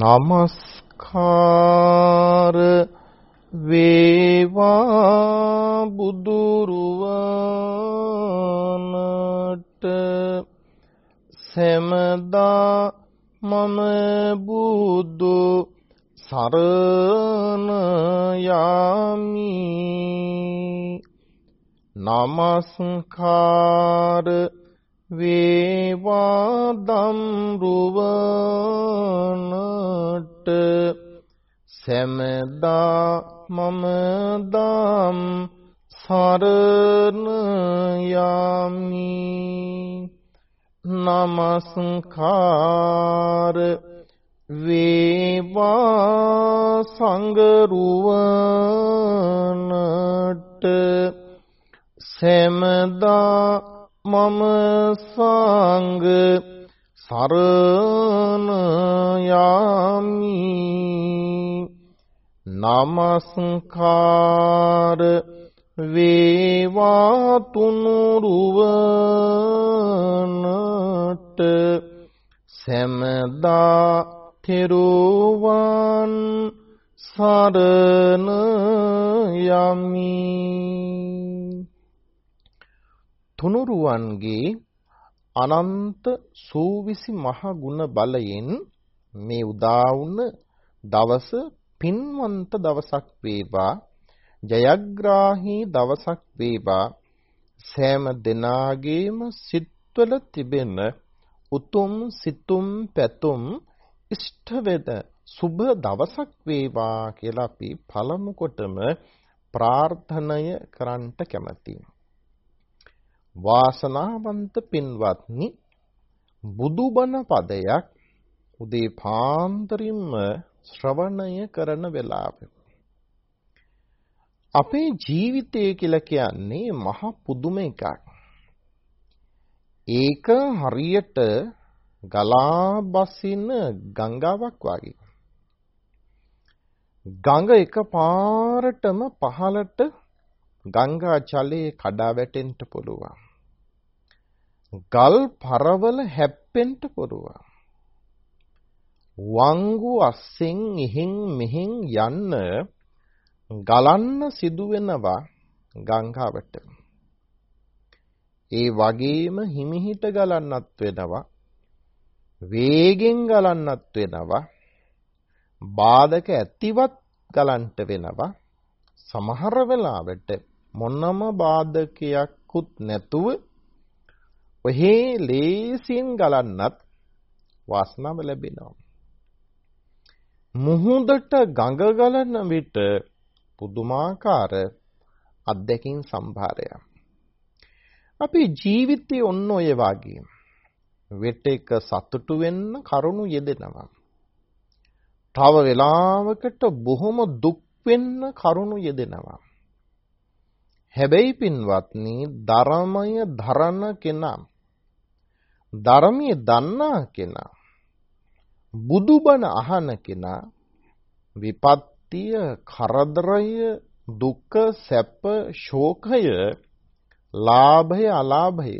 නමස්කාර වේවා බුදුරුවනට. සෙමදා මම බුදු සරණ යාමි. නමස්කාර වේවා දම්රුවනට සැමදා මම දම් සරණ යමි. නමස්කාර වේවා සංගරුවනට සැමදා මම සංඝ සරණ යමි. නමස්කාර වේවා තුනුරුවනට. සැමදා තෙරුවන් සරණ යමි. තුනුරුවන්ගේ අනන්ත සූවිසි මහ ගුණ බලයෙන් මේ උදා වුණ දවස පින්වන්ත දවසක් වේවා. ජයග්‍රාහී දවසක් වේවා. සෑම දෙනාගේම සිත්වල තිබෙන උතුම් සිතුම් පැතුම් ඉෂ්ට වෙද සුබ දවසක් වේවා කියලා අපි පළමු කොටම ප්‍රාර්ථනය කරන්නට කැමැතියි. වාසනාවන්ත පින්වත්නි බුදුබණ පදයක් උදේ පාන්දරින්ම ශ්‍රවණය කරන වෙලාව. අපේ ජීවිතය කියලා කියන්නේ මහ පුදුම එකක්. ඒක හරියට ගලා බසින ගංගාවක් වගේ. ගඟ එකපාරටම පහළට ගංගා ජලයේ කඩා වැටෙන්න පුළුවන්. ගල් පරවල හැප්පෙන්න පුළුවන්. වංගු අස්සෙන් ඉහින් මෙහින් යන්න ගලන්න සිදු වෙනවා ගංගාවට. ඒ වගේම හිමිහිට ගලන්නත් වෙනවා. වේගෙන් ගලන්නත් වෙනවා. බාධක ඇතිවත් ගලන්ට වෙනවා. සමහර වෙලාවට මොනම බාධකයක්කුත් නැතුව ඔහේ ලේසියෙන් ගලන්නත් වාසනාව ලැබෙනවා. මුහුදට ගඟ ගලන විට පුදුමාකාර අත්දැකීම් සම්භාරයක්. අපි ජීවිතේ ඔන්න ඔය වගේ වෙට එක සතුටු වෙන්න කරුණු යෙදෙනවා. තව වෙලාවකට බොහොම දුක් වෙන්න කරුණු යෙදෙනවා. හැබැයි පින්වත්නි ධර්මය ධරන කෙනා ධර්මයේ දන්නා කෙනා බුදුබණ අහන කෙනා විපත්තිය කරදරය දුක සැප ශෝකය ලාභය අලාභය.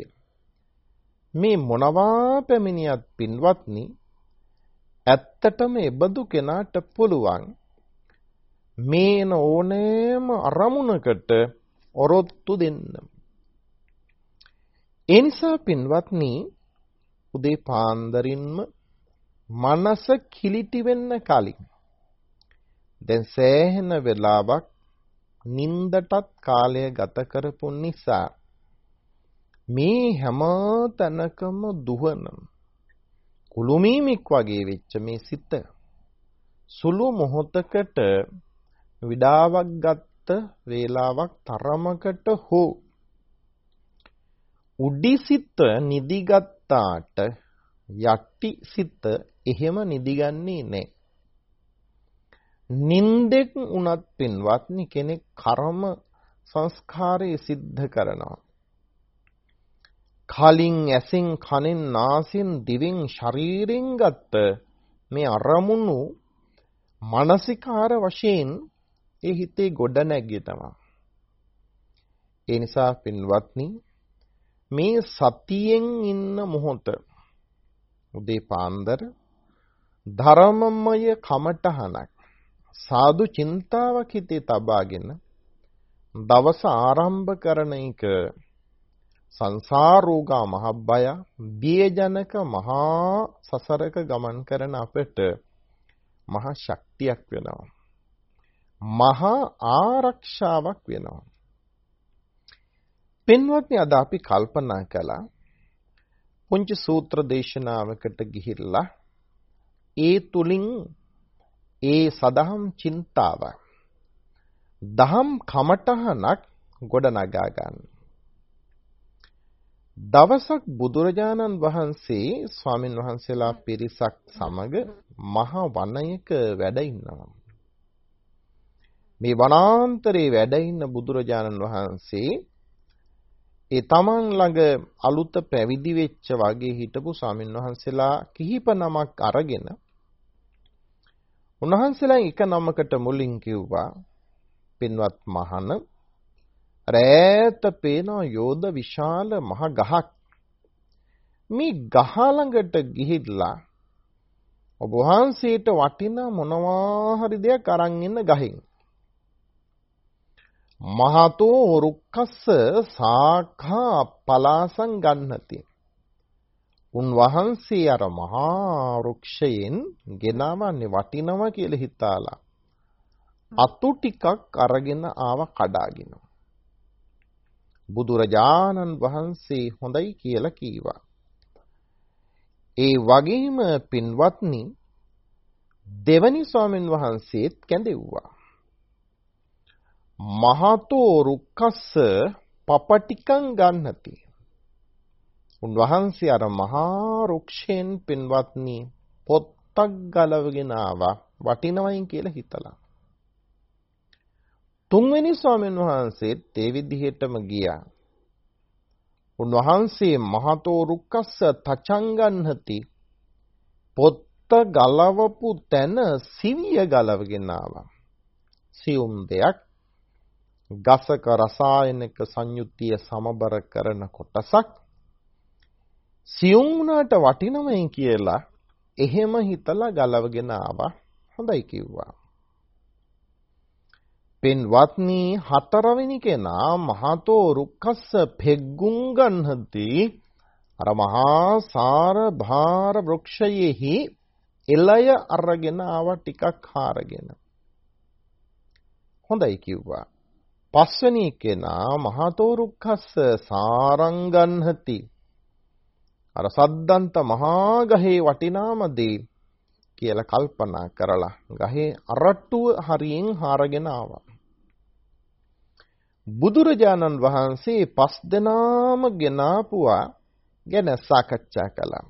මේ මොනවා පැමිණියත් පින්වත්නි ඇත්තටම එබඳු කෙනාට පුළුවන් මේන ඕනෑම අරමුණකට ඔරොත්තු දෙන්න. ඒ නිසා පින්වත්නි උදේ පාන්දරින්ම මනස කිලිටි වෙන්න කලින් දැන් සෑහෙන වෙලාවක් නින්දටත් කාලය ගත කරපු නිසා මේ හැම තැනකම දුවන කුළුමීමික් වගේ වෙච්ච මේ සිත සුළු මොහොතකට විඩාවක් ගත් වේලාවක් තරමකට හෝ උඩිසිත නිදිගත්තාට යටිසිත එහෙම නිදිගන්නේ නැහැ. නින්දෙක් උනත් පින්වත්නි කෙනෙක් කර්ම සංස්කාරය සිද්ධ කරනවා. කලින් ඇසින් කනෙන් නාසයෙන් දිවෙන් ශරීරයෙන් ගත්ත මේ අරමුණු මානසිකාර වශයෙන් ඒ හිතේ ගොඩ නැග්ගේ තමයි. ඒ නිසා පින්වත්නි මේ සතියෙන් ඉන්න මොහොත උදේ පාන්දර ධර්මමය කමටහනක් සාදු චින්තාවක් හිතේ තබාගෙන දවස ආරම්භ කරන එක සංසාරෝගා මහබ්බය බියජනක මහා සසරක ගමන් කරන අපට මහා ශක්තියක් වෙනවා මහා ආරක්ෂාවක් වෙනවා පින්වත්නි අද අපි කල්පනා කළා පුංචි සූත්‍ර දේශනාවකට ගිහිල්ලා ඒ තුලින් ඒ සදහම් චින්තාව දහම් කමටහනක් ගොඩනගා ගන්න. දවසක් බුදුරජාණන් වහන්සේ ස්වාමින් වහන්සේලා පිරිසක් සමග මහ වනයක වැඩ ඉන්නවා. මේ වනාන්තරේ වැඩ ඉන්න බුදුරජාණන් වහන්සේ ඒ තමන් ළඟ අලුත පැවිදි වෙච්ච වගේ හිටපු ස්වාමින් වහන්සේලා කිහිප නමක් අරගෙන උන්වහන්සේලා එක නමකට මුලින් කිව්වා පින්වත් මහන රෑත පේන යෝධ විශාල මහ ගහක්. මේ ගහ ළඟට ගිහිල්ලා ඔබ වහන්සේට වටිනා මොනවා හරි දෙයක් අරන් ඉන්න ගහින්. මහතෝ රුක්කස්ස සාඛා පලාසං ගන්නති. උන්වහන්සේ අර මහා වෘක්ෂයෙන් ගෙනාවන්නේ වටිනවා කියලා හිතාලා අතු ටිකක් අරගෙන ආව කඩාගෙන. බුදුරජාණන් වහන්සේ හොඳයි කියලා කීවා. ඒ වගේම පින්වත්නි දෙවනි ස්වාමින් වහන්සේත් කැඳෙව්වා. මහතෝ රුක්කස්ස පපටිකං ගන්නති. උන්වහන්සේ අර මහා රුක්ෂයෙන් පින්වත්නි පොත්තක් ගලවගෙන ආවා වටිනවයින් කියලා හිතලා. තුන්වෙනි ස්වාමීන් වහන්සේත් ඒ විදිහටම ගියා. උන්වහන්සේ මහතෝ රුක්කස්ස තචංගන්හති පොත්ත ගලවපු තැන සිවිය ගලවගෙන ආවා. සියුම් දෙයක් ගසක රසායනික සංයුක්තිය සමබර කරන කොටසක්. සියුම් වුණාට වටිනවයි කියලා එහෙම හිතලා ගලවගෙන ආවා. හොඳයි කිව්වා. පින්වත්නි හතරවෙනි කෙනා මහතෝ රුක්කස්ස පෙග්ගුං ගන්හති. අර මහා සාර භාර වෘක්ෂයෙහි එළය අරගෙන ආව ටිකක් හාරගෙන. හොඳයි කිව්වා. පස්වෙනි කෙනා මහතෝ රුක්ඛස්ස සාරංගන්හති. අර සද්දන්ත මහා ගහේ වටිනාම දේ කියලා කල්පනා කරලා ගහේ අරට්ටුව හරියෙන් හාරගෙන ආවා. බුදුරජාණන් වහන්සේ පස් දෙනාම ගෙනාපුවා ගැන සාකච්ඡා කළා.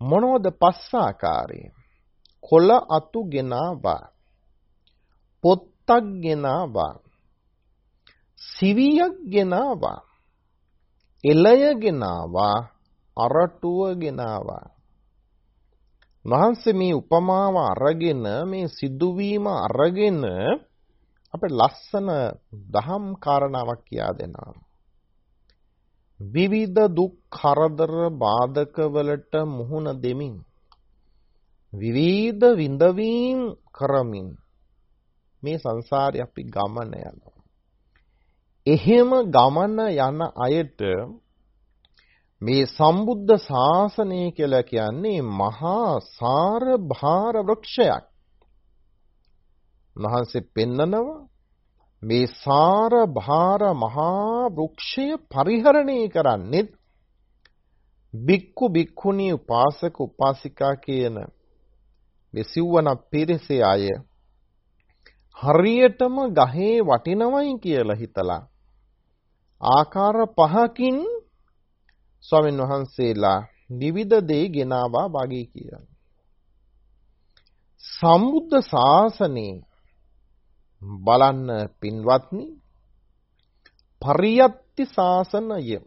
මොනවද පස් ආකාරය? කොළ අතු ගෙනාවා. පොත් පොත්තක් ගෙනාවා. සිවියක් ගෙනාවා. එළය ගෙනාවා. අරටුව ගෙනාවා. වහන්සේ මේ උපමාව අරගෙන මේ සිදුවීම අරගෙන අපේ ලස්සන දහම් කාරණාවක් කියා දෙනවා. විවිධ දුක් කරදර බාධක වලට මුහුණ දෙමින් විවිධ විඳවීම් කරමින් මේ සංසාරේ අපි ගමන යනවා. එහෙම ගමන යන අයට මේ සම්බුද්ධ ශාසනය කියලා කියන්නේ මහා සාර භාර වෘක්ෂයක්. මහන්සේ පෙන්නනවා මේ සාර භාර මහා වෘක්ෂය පරිහරණය කරන්නේ බික්කු බික්කුණී උපාසක උපාසිකා කියන මේ සිව්වන පිරිසේ අය හරියටම ගහේ වටිනවයි කියලා හිතලා ආකාර පහකින් ස්වාමීන් වහන්සේලා විවිධ දේ ගෙනාවා වගේ කියලා. සම්බුද්ධ ශාසනේ බලන්න පින්වත්නි පරියත්ති ශාසනය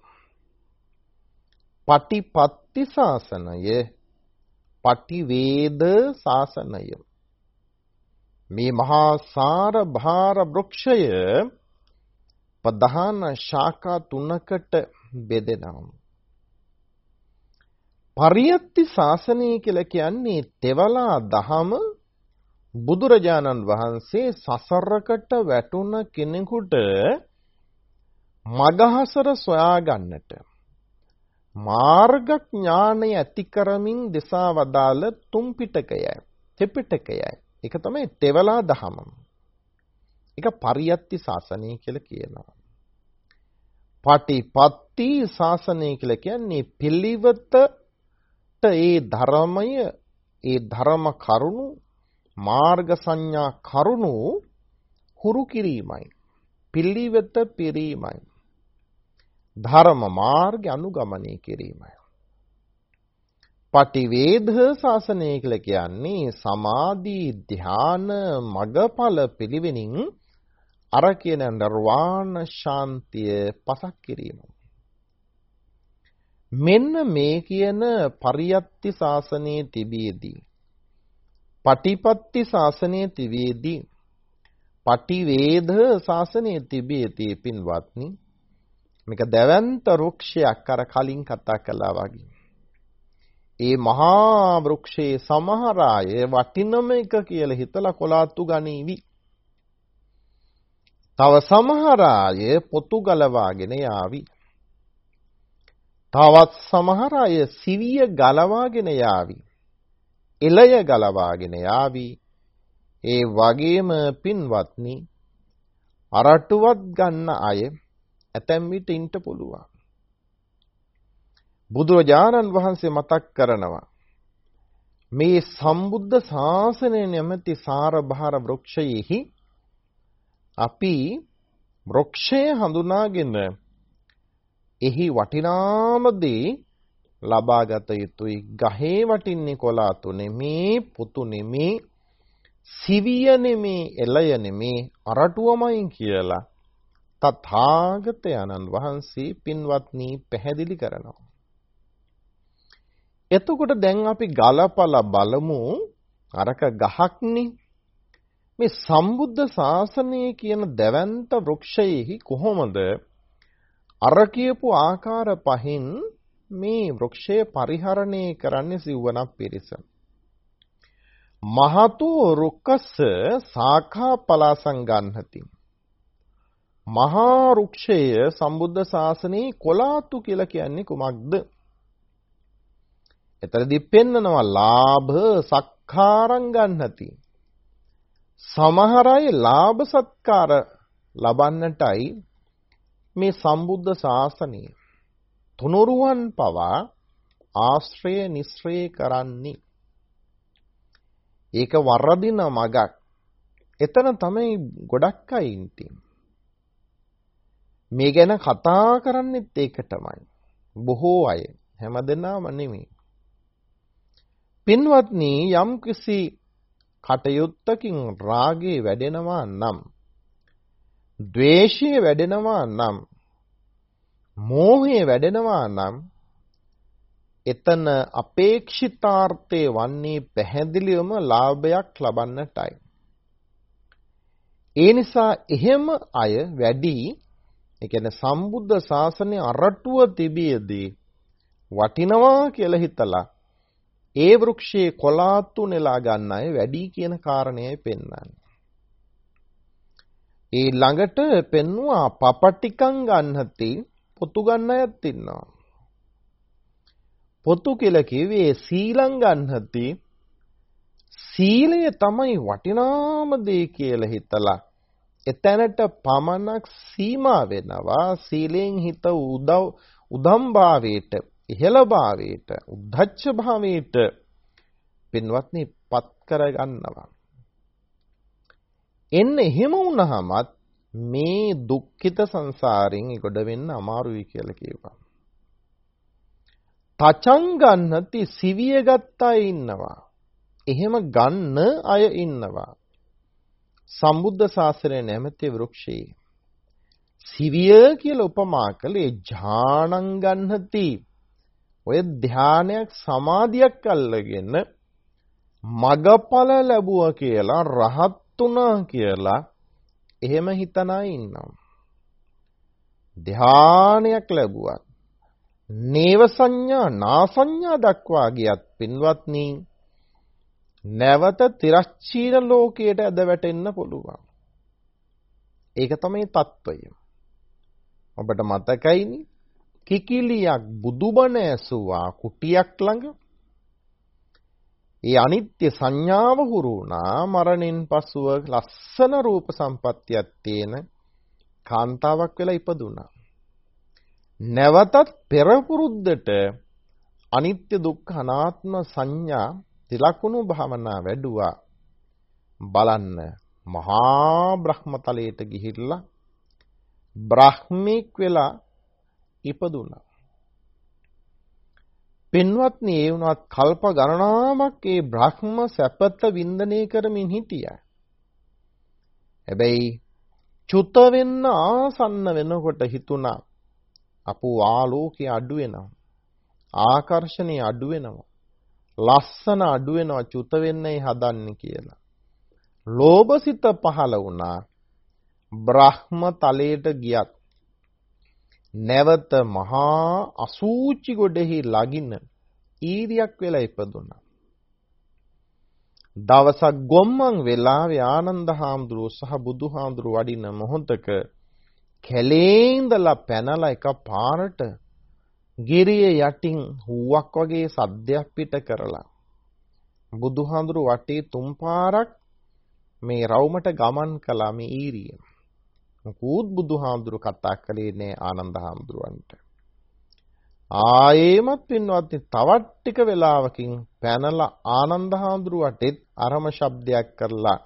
පටිපත්ති ශාසනය පටිවේද ශාසනය මේ මහා සාර භාර වෘක්ෂය ප්‍රධාන ශාඛා තුනකට බෙදෙනවා. පරියත්ති ශාසනය කියලා කියන්නේ තෙවලා දහම බුදුරජාණන් වහන්සේ සසරකට වැටුණ කෙනෙකුට මගහසර සොයා ගන්නට මාර්ග ඥානය ඇති කරමින් දෙසා වදාළ තුන් පිටකයයි ත්‍රිපිටකයයි ඒක තමයි තෙවලා දහම ඒක පරියත්ති ශාසනය කියලා කියනවා. පටිපත්ති ශාසනය කියලා කියන්නේ පිළිවෙත ඒ ධර්මය ඒ ධර්ම කරුණු මාර්ග සංඥා කරුණු හුරු කිරීමයි. පිළිවෙත පිරීමයි. ධර්ම මාර්ගය අනුගමනය කිරීමයි. පටිවේද ශාසනය කියලා කියන්නේ සමාධි ධ්‍යාන මගඵල පිළිවෙනින් අර කියන නිර්වාණ ශාන්තිය පසක් කිරීම. මෙන්න මේ කියන පරියත්ති ශාසනයේ තිබියදී පටිපත්ති ශාසනයේ තිබියදී පටිවේද ශාසනයේ තිබියදී පින්වත්නි මේක දැවැන්ත වෘක්ෂයක් අර කලින් කතා කළා වගේ. ඒ මහා වෘක්ෂයේ සමහර අය වටිනම එක කියලා හිතලා කොලාත්තු ගනීවි. තව සමහර අය පොතු ගලවාගෙන යාවි. තවත් සමහර අය සිවිය ගලවාගෙන යාවි. එළය ගලවාගෙන යාවි. ඒ වගේම පින්වත්නි අරටුවත් ගන්න අය ඇතැම් විට ඉන්න පුළුවන්. බුදුරජාණන් වහන්සේ මතක් කරනවා මේ සම්බුද්ධ ශාසනය නැමැති සාරභාර වෘක්ෂයෙහි අපි වෘක්ෂය හඳුනාගෙන එහි වටිනාම දේ ලබාගත යුතුයි. ගහේ වටින්නේ කොලාතු නෙමේ, පුතු නෙමේ, සිවිය නෙමේ, එළය නෙමේ, අරටුවමයි කියලා තථාගතයන්න් වහන්සේ පින්වත්නි පැහැදිලි කරනවා. එතකොට දැන් අපි ගලපලා බලමු අරක ගහක්නේ මේ සම්බුද්ධ ශාසනය කියන දැවැන්ත වෘක්ෂයෙහි කොහොමද අර කියපු ආකාර පහින් මේ වෘක්ෂය පරිහරණය කරන්නේ සිව්වනක් පිරිස. මහතු රුක්කස්ස සාඛා පලාසං ගන්නති. මහා රුක්ෂය සම්බුද්ධ ශාසනයේ කොලාතු කියලා කියන්නේ කුමක්ද? එතරදී පෙන්නනවා ලාභ සක්කාරං ගන්නති. සමහර අය ලාභ සත්කාර ලබන්නටයි මේ සම්බුද්ධ ශාසනය තුනුරුවන් පවා ආශ්‍රය නිස්ශ්‍රය කරන්නේ. ඒක වරදින මගක්. එතන තමයි ගොඩක් අය ඉන්නේ. මේ ගැන කතා කරන්නෙත් ඒක තමයි බොහෝ අය. හැමදෙනාම නෙමෙයි. පින්වත්නි යම් කිසි කටයුත්තකින් රාගේ වැඩෙනවා නම් ද්වේෂය වැඩෙනවා නම් මෝහය වැඩෙනවා නම් එතන අපේක්ෂිතාර්ථේ වන්නේ පැහැදිලිවම ලාභයක් ලබන්නටයි. ඒ නිසා එහෙම අය වැඩි ඒ කියන්නේ සම්බුද්ධ ශාසනය අරටුව තිබියදී වටිනවා කියලා හිතලා ඒ වෘක්ෂයේ කොලාතු නෙලා ගන්න අය වැඩි කියන කාරණයයි පෙන්වන්නේ. ඒ ළඟට පෙන්නවා පපටිකං ගන්නති පොතු ගන්න අයත් ඉන්නවා. පොතු කියලා කිව්වේ සීලං ගන්නති සීලය තමයි වටිනාම දේ කියලා හිතලා එතැනට පමණක් සීමා වෙනවා සීලෙන් හිත උදව් උදම්භාවයට ඉහළභාවයට උද්ධච්ච භාවයට පින්වත්නි පත් කරගන්නවා එන්න එහෙම වුණාමත් මේ දුක්ඛිත සංසාරයෙන් ගොඩ වෙන්න අමාරුයි කියලා කිව්වා. තචං ගන්නති සිවිය ගත්ත අය ඉන්නවා. එහෙම ගන්න අය ඉන්නවා. සම්බුද්ධ ශාසනය නැමැති වෘක්ෂයේ සිවිය කියලා උපමා කළේ ඥානං ගන්නති. ඔය ධානයක් සමාධියක් අල්ලගෙන මගඵල ලැබුවා කියලා රහත් වුණා කියලා එහෙම හිතන අය ඉන්නවා. ධානයක් ලැබුවත් නේව සංඥා නාසඤ්ඤා දක්වා ගියත් පින්වත්නි නැවත තිරස්චීන ලෝකයට ඇද වැටෙන්න පුළුවන්. ඒක තමයි தত্ত্বය. ඔබට මතකයිනේ කිකිලියක් බුදුබණ ඇසුවා කුටියක් ළඟ ඒ අනිත්‍ය සංඥාව හුරු වුණා මරණින් පසුව ලස්සන රූප සම්පත්තියක් තියෙන කාන්තාවක් වෙලා ඉපදුනා. නැවතත් පෙර පුරුද්දට අනිත්‍ය දුක්ඛ අනාත්ම සංඥා තිලකුණු භාවනා වැඩුවා. බලන්න මහා බ්‍රහ්මතලයට ගිහිල්ලා බ්‍රහ්මීක් වෙලා ඉපදුනා. පින්වත්නි ඒ වුණත් කල්ප ගණනාවක් ඒ බ්‍රහ්ම සැපත වින්දනය කරමින් හිටියා. හැබැයි චුත වෙන්න ආසන්න වෙනකොට හිතුණා අපෝ ආලෝකය අඩු වෙනවා. ආකර්ෂණය අඩු වෙනවා. ලස්සන අඩු වෙනවා චුත වෙන්නයි හදන්නේ කියලා. ලෝභසිත පහළ වුණා. බ්‍රහ්ම තලයට ගියත් නැවත මහා අසූචි ගොඩෙහි ලගින ඊරියක් වෙලා ඉපදුනා. දවසක් ගොම්මන් වෙලාවේ ආනන්ද හාමුදුරුව සහ බුදුහාමුදුරුව වඩින මොහොතක කැලේ ඉඳලා පැනලා එක පාරට ගිරිය යටින් හුවක් වගේ සද්දයක් පිට කරලා බුදුහාඳුරු වටේ තුන් පාරක් මේ රවුමට ගමන් කළා මේ ඊරිය. මුකුත් බුදුහාඳුරු කතා කළේ නෑ ආනන්ද හාමුදුරුවන්ට. ආයේමත් පින්වත්නි තවත් ටික වෙලාවකින් පැනලා ආනන්ද හාමුදුරුව වටෙත් අරම ශබ්දයක් කරලා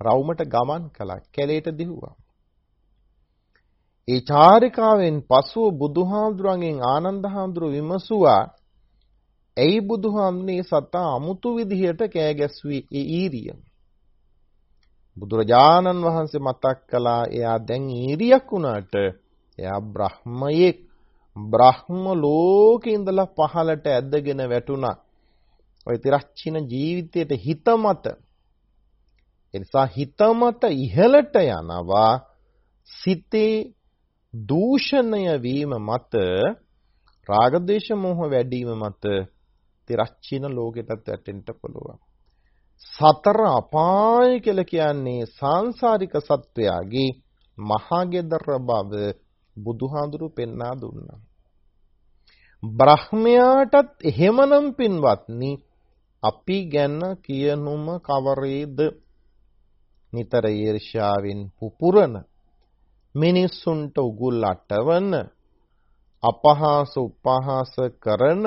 රවුමට ගමන් කළා. කැලේට දිහුවා. ඒ චාරිකාවෙන් පසුව බුදුහාමුදුරන්ගෙන් ආනන්ද හාමුදුරුව විමසුවා ඇයි බුදුහාමුදුරනේ සතා අමුතු විදිහට කෑ ගැස්සුවේ ඒ ඊරිය බුදුරජාණන් වහන්සේ මතක් කළා එයා දැන් ඊරියක් වුණාට එයා බ්‍රහ්මයෙක්. බ්‍රහ්ම ලෝකේ ඉඳලා පහළට ඇදගෙන වැටුණා. ඔය තිරච්චින ජීවිතයට හිත මත එනිසා හිත මත ඉහළට යනවා. සිතේ දූෂණය වීම මත රාගදේශ මොහ වැඩිම මත තිරච්චින ලෝකෙටත් වැටෙන්න පුළුවන්. සතර අපාය කියලා කියන්නේ සාංශාරික සත්වයාගේ මහා ගෙදර බව බුදුහාඳුරු පෙන්වා දුන්නා. බ්‍රහ්මයාටත් එහෙමනම් පින්වත්නි අපි ගැන කියනුම කවරේද නිතර ඊර්ෂ්‍යාවෙන් පුපුරන මිනිස්සුන්ට උගුල් අටවන අපහාස උපහාස කරන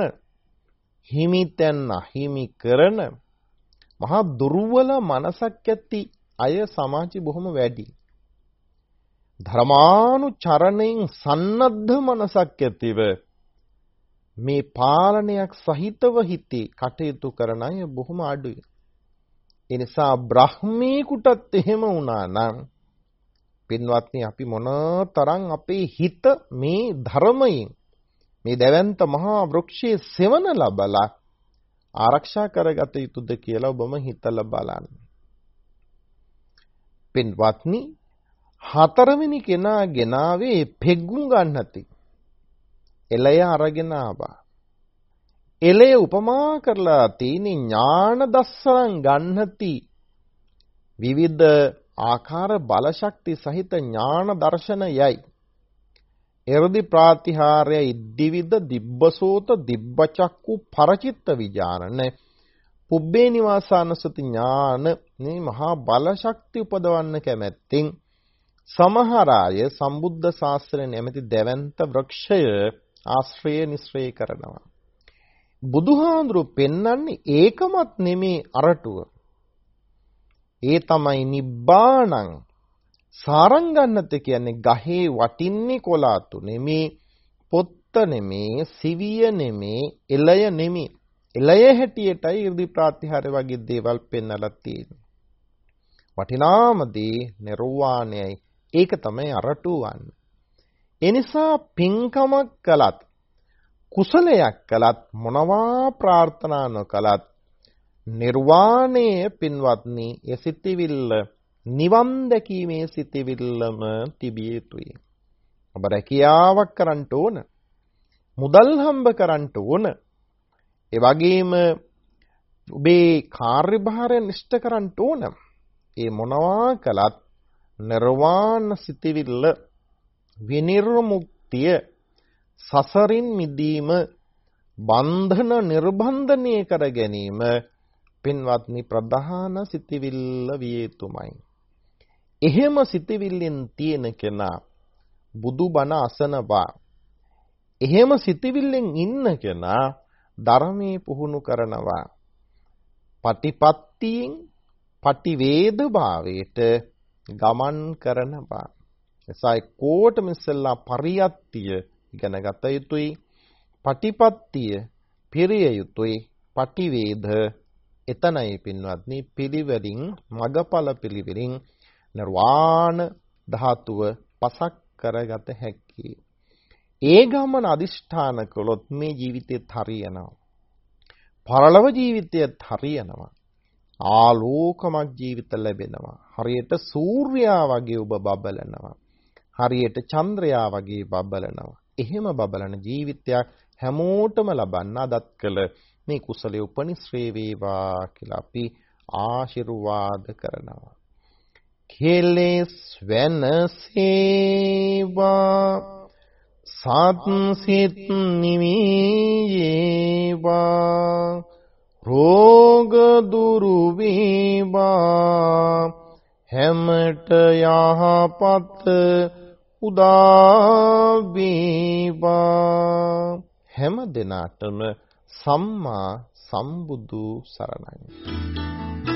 හිමිතැන් අහිමි කරන මහා දුර්වල මනසක් ඇති අය සමාජي බොහොම වැඩි. ධර්මානුචරණයෙන් සන්නද්ධ මනසක් ඇතිව මේ පාලනයක් සහිතව හිතේ කටයුතු කරන අය බොහොම අඩුයි. ඒ නිසා බ්‍රහ්මීකුටත් එහෙම වුණා නම් පින්වත්නි අපි මොනතරම් අපේ හිත මේ ධර්මයෙන් මේ දැවැන්ත මහා වෘක්ෂයේ සෙවන ලබලා ආරක්ෂා කරගත යුතුද කියලා ඔබම හිතලා බලන්න. පින්වත්නි හතරවෙනි කෙනා ගෙනාවේ පෙග්ගුම් ගන්නති. එළය අරගෙන ආවා. එළය උපමා කරලා තියෙන ඥාන දස්සරන් ගන්නති විවිධ ආකාර බලශක්ති සහිත ඥාන දර්ශනයයි. එරදි ප්‍රාතිහාරය ඉද්දිවිද දිබ්බසෝත දිබ්බචක්කු පරචිත්ත විඥානන පුබ්බේ නිවාසානසති ඥාන මේ මහා බලශක්ති උපදවන්න කැමැත්තෙන් සමහර අය සම්බුද්ධ ශාස්ත්‍රය නැමැති දැවැන්ත වෘක්ෂය ආශ්‍රය නිශ්‍රය කරනවා. බුදුහාඳුරු පෙන්වන්නේ ඒකමත් නෙමේ අරටුව. ඒ තමයි නිබ්බාණං සාරංගන්නත කියන්නේ ගහේ වටින්නේ කොලාතු නෙමේ පොත්ත නෙමේ සිවිය නෙමේ එළය නෙමේ. එළය හැටියටයි 이르දි ප්‍රාතිහාර වගේ දේවල් පෙන්වලා තියෙන්නේ. වටිනාම දේ නිර්වාණයයි. ඒක තමයි අරටුවන් එනිසා පින්කමක් කළත් කුසලයක් කළත් මොනවා ප්‍රාර්ථනා නොකලත් නිර්වාණය පින්වත්නි ඒ සිතිවිල්ල නිවන් දැකීමේ සිතිවිල්ලම තිබිය යුතුයි. ඔබ රැකියාවක් කරන්න ඕන. මුදල් හම්බ කරන්න ඕන. ඒ වගේම ඔබේ කාර්යභාරය නිෂ්ඨ කරන්න ඕන. ඒ මොනවා කළත් නිර්වාණ සිතවිල්ල විනිර්මුක්තිය සසරින් මිදීම බන්ධන නිර්බන්ධනය කර ගැනීම පින්වත්නි ප්‍රධාන සිතවිල්ල විය යුතුමයි. එහෙම සිතවිල්ලෙන් තියෙන කෙනා බුදුබණ අසනවා. එහෙම සිතවිල්ලෙන් ඉන්න කෙනා ධර්මයේ පුහුණු කරනවා. පටිපත්තියෙන් පටිවේද භාවයට ගමන් කරනවා. එසයි කෝටම ඉස්සෙල්ලා පරියත්තිය ඉගෙන ගත යුතුයි. පටිපත්තිය පිරිය යුතුයි. පටිවේද එතනයි පින්වත්නි පිළිවෙලින් මගඵල පිළිවෙලින් නිර්වාණ ධාතුව පසක් කරගත හැකි. ඒ ගමන අදිෂ්ඨාන කළොත් මේ ජීවිතෙත් හරියනවා. පරලොව ජීවිතයත් හරියනවා. ආලෝකමත් ජීවිත ලැබෙනවා. හරියට සූර්යයා වගේ ඔබ බබලනවා. හරියට චන්ද්‍රයා වගේ බබලනවා. එහෙම බබලන ජීවිතයක් හැමෝටම ලබන්න අදත් කළ මේ කුසලයේ උපනිශ්‍රේ වේවා කියලා අපි ආශිර්වාද කරනවා. කෙලෙස් වෙනසේවා සත් සිත් නිවේවා රෝග දුරු වේවා. හැමට යහපත් උදා වේවා. හැම දිනාටම සම්මා සම්බුදු සරණයි.